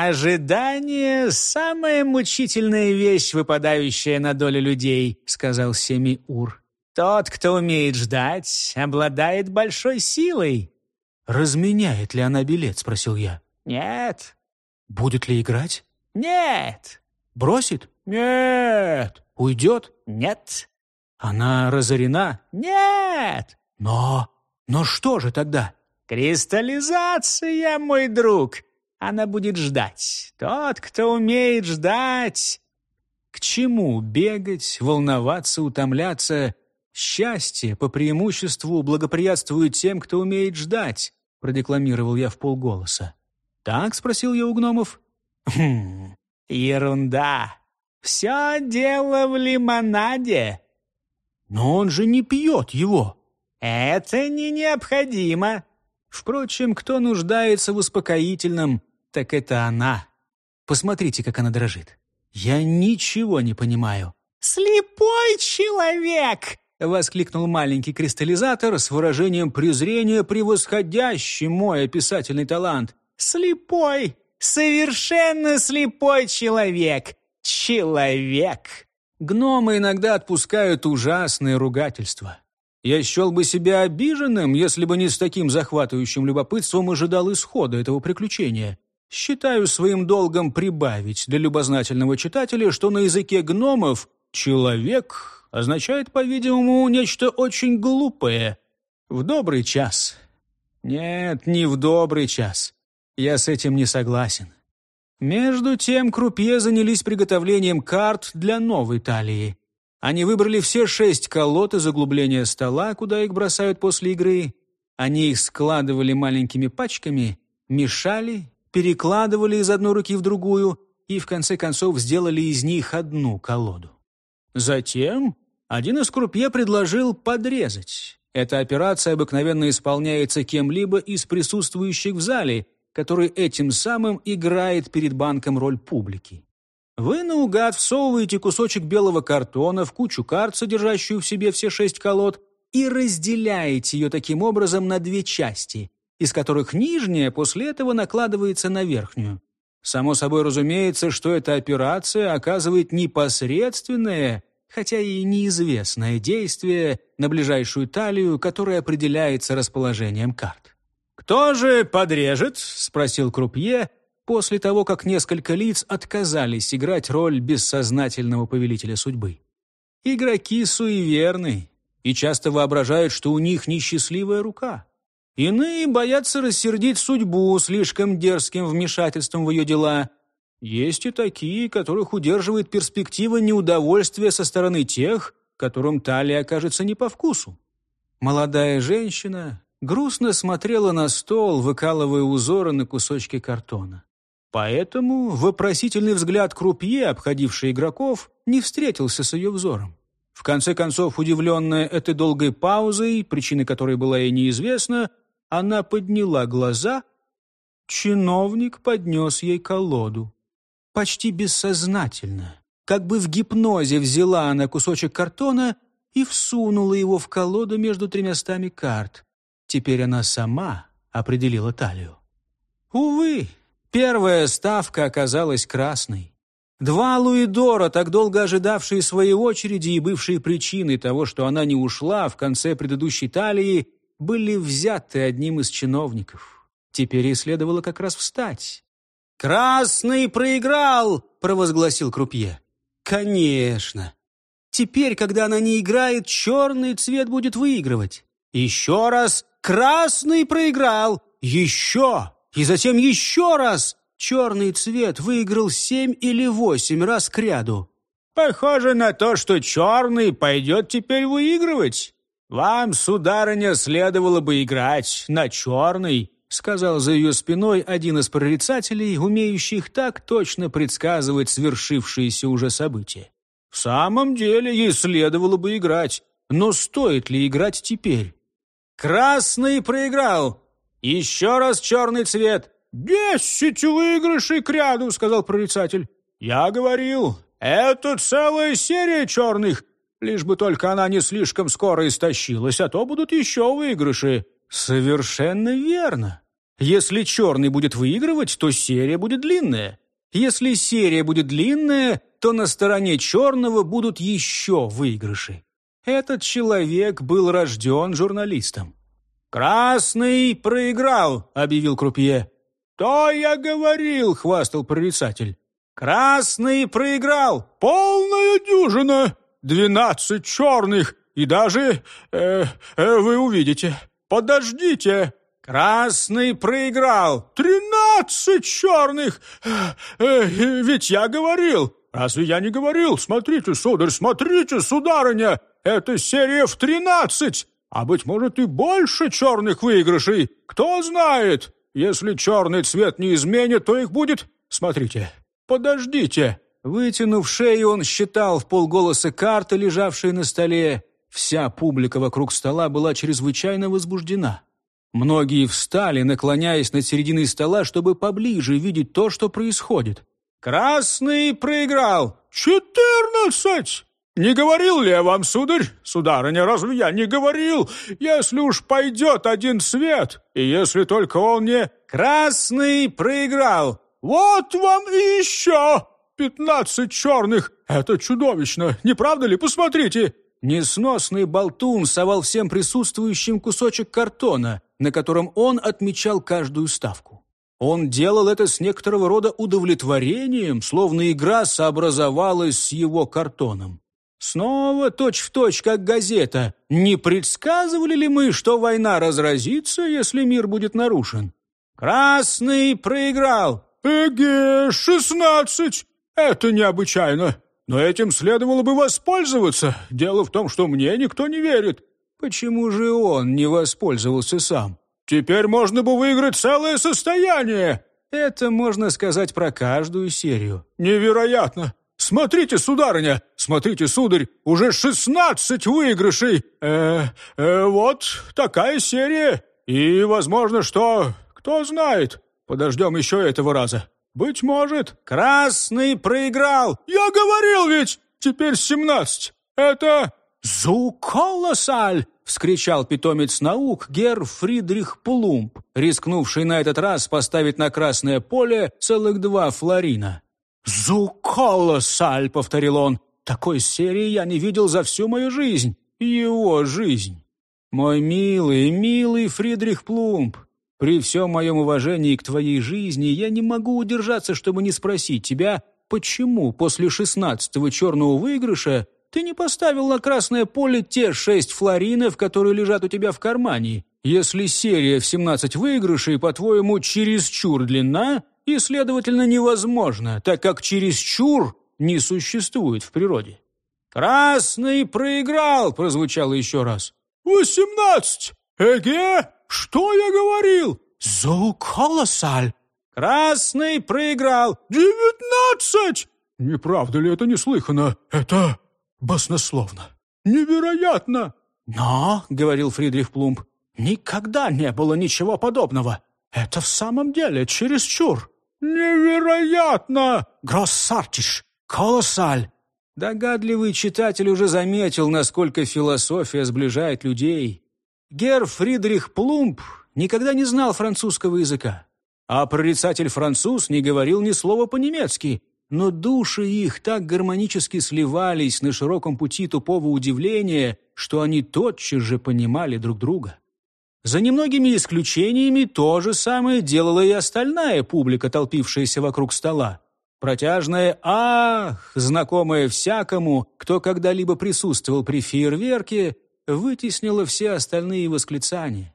«Ожидание — самая мучительная вещь, выпадающая на долю людей», — сказал Семиур. «Тот, кто умеет ждать, обладает большой силой». «Разменяет ли она билет?» — спросил я. «Нет». «Будет ли играть?» «Нет». «Бросит?» «Нет». «Уйдет?» «Нет». «Она разорена?» «Нет». «Но... но что же тогда?» «Кристаллизация, мой друг. Она будет ждать. Тот, кто умеет ждать...» К чему бегать, волноваться, утомляться? Счастье по преимуществу благоприятствует тем, кто умеет ждать, продекламировал я в полголоса. Так, спросил я у гномов. Хм, ерунда. Все дело в лимонаде. Но он же не пьет его. Это не необходимо. Впрочем, кто нуждается в успокоительном, так это она. Посмотрите, как она дрожит. Я ничего не понимаю. «Слепой человек!» — воскликнул маленький кристаллизатор с выражением презрения, превосходящий мой описательный талант. «Слепой! Совершенно слепой человек! Человек!» Гномы иногда отпускают ужасные ругательства. Я счел бы себя обиженным, если бы не с таким захватывающим любопытством ожидал исхода этого приключения. Считаю своим долгом прибавить для любознательного читателя, что на языке гномов «человек» означает, по-видимому, нечто очень глупое. В добрый час. Нет, не в добрый час. Я с этим не согласен. Между тем крупье занялись приготовлением карт для новой талии. Они выбрали все шесть колод из углубления стола, куда их бросают после игры. Они их складывали маленькими пачками, мешали перекладывали из одной руки в другую и в конце концов сделали из них одну колоду. Затем один из крупье предложил подрезать. Эта операция обыкновенно исполняется кем-либо из присутствующих в зале, который этим самым играет перед банком роль публики. Вы наугад всовываете кусочек белого картона в кучу карт, содержащую в себе все шесть колод, и разделяете ее таким образом на две части, из которых нижняя после этого накладывается на верхнюю. Само собой разумеется, что эта операция оказывает непосредственное, хотя и неизвестное действие на ближайшую талию, которое определяется расположением карт. «Кто же подрежет?» — спросил Крупье, после того, как несколько лиц отказались играть роль бессознательного повелителя судьбы. Игроки суеверны и часто воображают, что у них несчастливая рука. Иные боятся рассердить судьбу слишком дерзким вмешательством в ее дела. Есть и такие, которых удерживает перспектива неудовольствия со стороны тех, которым талия окажется не по вкусу. Молодая женщина грустно смотрела на стол, выкалывая узоры на кусочки картона. Поэтому вопросительный взгляд крупье, обходивший игроков, не встретился с ее взором. В конце концов, удивленная этой долгой паузой, причины которой была ей неизвестна, она подняла глаза. Чиновник поднес ей колоду. Почти бессознательно, как бы в гипнозе взяла она кусочек картона и всунула его в колоду между тремястами карт. Теперь она сама определила талию. Увы, первая ставка оказалась красной. Два Луидора, так долго ожидавшие своей очереди и бывшие причиной того, что она не ушла в конце предыдущей талии, были взяты одним из чиновников. Теперь ей следовало как раз встать. «Красный проиграл!» — провозгласил Крупье. «Конечно! Теперь, когда она не играет, черный цвет будет выигрывать. Еще раз красный проиграл! Еще! И затем еще раз! Черный цвет выиграл семь или восемь раз кряду. Похоже на то, что черный пойдет теперь выигрывать. «Вам, сударыня, следовало бы играть на черный», сказал за ее спиной один из прорицателей, умеющих так точно предсказывать свершившиеся уже события. «В самом деле ей следовало бы играть, но стоит ли играть теперь?» «Красный проиграл! Еще раз черный цвет!» «Десять выигрышей к ряду», — сказал прорицатель. «Я говорил, это целая серия черных, Лишь бы только она не слишком скоро истощилась, а то будут еще выигрыши». «Совершенно верно. Если черный будет выигрывать, то серия будет длинная. Если серия будет длинная, то на стороне черного будут еще выигрыши. Этот человек был рожден журналистом. «Красный проиграл», — объявил Крупье. «То я говорил», — хвастал прорицатель. «Красный проиграл! Полная дюжина! Двенадцать черных! И даже... Э, э, вы увидите. Подождите!» «Красный проиграл! Тринадцать черных! Э, э, ведь я говорил! Разве я не говорил? Смотрите, сударь, смотрите, сударыня! Это серия в тринадцать! А, быть может, и больше черных выигрышей! Кто знает! Если черный цвет не изменит, то их будет... Смотрите, подождите!» Вытянув шею, он считал в полголоса карты, лежавшие на столе. Вся публика вокруг стола была чрезвычайно возбуждена. Многие встали, наклоняясь над серединой стола, чтобы поближе видеть то, что происходит. «Красный проиграл! Четырнадцать! Не говорил ли я вам, сударь? Сударыня, разве я не говорил? Если уж пойдет один свет, и если только он не... Красный проиграл! Вот вам и еще! Пятнадцать черных! Это чудовищно, не правда ли? Посмотрите!» Несносный болтун совал всем присутствующим кусочек картона, на котором он отмечал каждую ставку. Он делал это с некоторого рода удовлетворением, словно игра сообразовалась с его картоном. Снова точь-в-точь, точь, как газета. Не предсказывали ли мы, что война разразится, если мир будет нарушен? Красный проиграл. Эге, шестнадцать! Это необычайно. Но этим следовало бы воспользоваться. Дело в том, что мне никто не верит. Почему же он не воспользовался сам? Теперь можно бы выиграть целое состояние. Это можно сказать про каждую серию. Невероятно. Смотрите, сударыня, смотрите, сударь, уже шестнадцать выигрышей. Э, э, вот такая серия. И возможно, что... Кто знает. Подождем еще этого раза. «Быть может, красный проиграл!» «Я говорил ведь! Теперь семнадцать! Это зуколоссаль!» — вскричал питомец наук Гер Фридрих Плумп, рискнувший на этот раз поставить на красное поле целых два флорина. «Зуколоссаль!» — повторил он. «Такой серии я не видел за всю мою жизнь. Его жизнь!» «Мой милый, милый Фридрих Плумп, при всем моем уважении к твоей жизни я не могу удержаться, чтобы не спросить тебя, почему после шестнадцатого черного выигрыша ты не поставил на красное поле те шесть флоринов, которые лежат у тебя в кармане, если серия в семнадцать выигрышей, по-твоему, чересчур длинна и, следовательно, невозможна, так как чересчур не существует в природе. «Красный проиграл!» — прозвучало еще раз. «Восемнадцать! Эге!» Что я говорил? Зоуколоссаль. Красный проиграл. Девятнадцать! Не правда ли это неслыханно? Это баснословно. Невероятно. Но, говорил Фридрих Плумб, никогда не было ничего подобного. Это в самом деле чересчур. Невероятно! Гроссартиш, колоссаль. Догадливый читатель уже заметил, насколько философия сближает людей. Гер Фридрих Плумб никогда не знал французского языка, а прорицатель-француз не говорил ни слова по-немецки, но души их так гармонически сливались на широком пути тупого удивления, что они тотчас же понимали друг друга. За немногими исключениями то же самое делала и остальная публика, толпившаяся вокруг стола. Протяжное «Ах!», знакомое всякому, кто когда-либо присутствовал при фейерверке, вытеснило все остальные восклицания.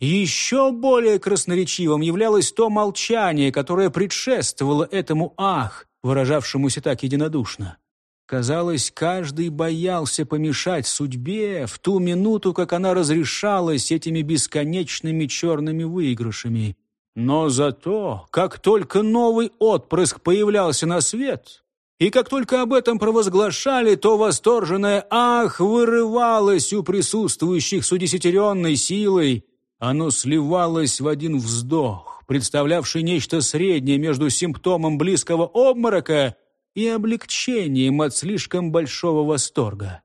Еще более красноречивым являлось то молчание, которое предшествовало этому «ах», выражавшемуся так единодушно. Казалось, каждый боялся помешать судьбе в ту минуту, как она разрешалась этими бесконечными черными выигрышами. Но зато, как только новый отпрыск появлялся на свет, и как только об этом провозглашали, то восторженное «ах» вырывалось у присутствующих с удесятеренной силой. Оно сливалось в один вздох, представлявший нечто среднее между симптомом близкого обморока и облегчением от слишком большого восторга.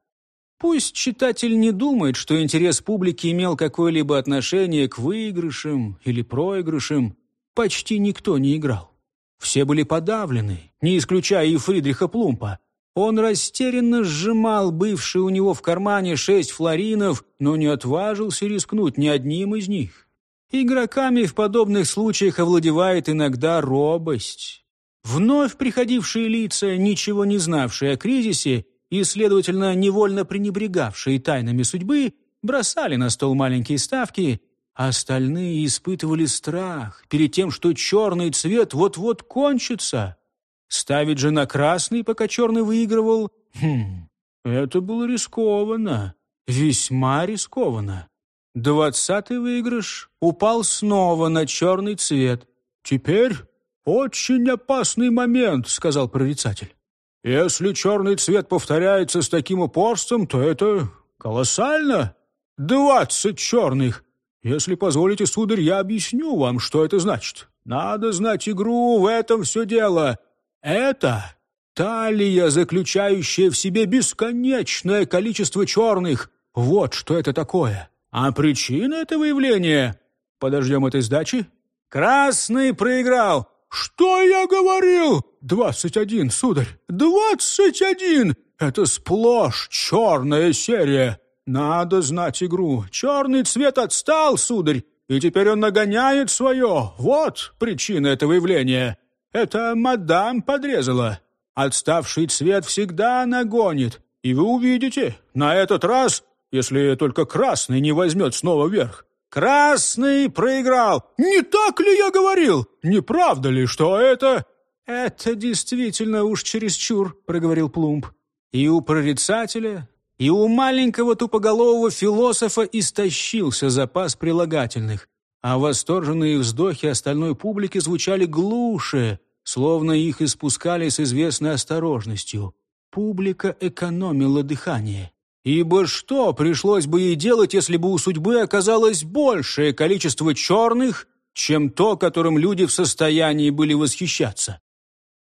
Пусть читатель не думает, что интерес публики имел какое-либо отношение к выигрышам или проигрышам. Почти никто не играл. Все были подавлены, не исключая и Фридриха Плумпа. Он растерянно сжимал бывшие у него в кармане шесть флоринов, но не отважился рискнуть ни одним из них. Игроками в подобных случаях овладевает иногда робость. Вновь приходившие лица, ничего не знавшие о кризисе, и, следовательно, невольно пренебрегавшие тайнами судьбы, бросали на стол маленькие ставки, а остальные испытывали страх перед тем, что черный цвет вот-вот кончится. Ставить же на красный, пока черный выигрывал, хм, это было рискованно, весьма рискованно. Двадцатый выигрыш упал снова на черный цвет. «Теперь очень опасный момент», — сказал прорицатель. Если черный цвет повторяется с таким упорством, то это колоссально. Двадцать черных. Если позволите, сударь, я объясню вам, что это значит. Надо знать игру, в этом все дело. Это талия, заключающая в себе бесконечное количество черных. Вот что это такое. А причина этого явления... Подождем этой сдачи. Красный проиграл. «Что я говорил?» «Двадцать один, сударь! Двадцать один! Это сплошь черная серия! Надо знать игру. Черный цвет отстал, сударь, и теперь он нагоняет свое. Вот причина этого явления. Это мадам подрезала. Отставший цвет всегда нагонит. И вы увидите, на этот раз, если только красный не возьмет снова вверх, Красный проиграл. Не так ли я говорил? Не правда ли, что это...» «Это действительно уж чересчур», — проговорил Плумб. И у прорицателя, и у маленького тупоголового философа истощился запас прилагательных, а восторженные вздохи остальной публики звучали глуше, словно их испускали с известной осторожностью. Публика экономила дыхание. Ибо что пришлось бы ей делать, если бы у судьбы оказалось большее количество черных, чем то, которым люди в состоянии были восхищаться?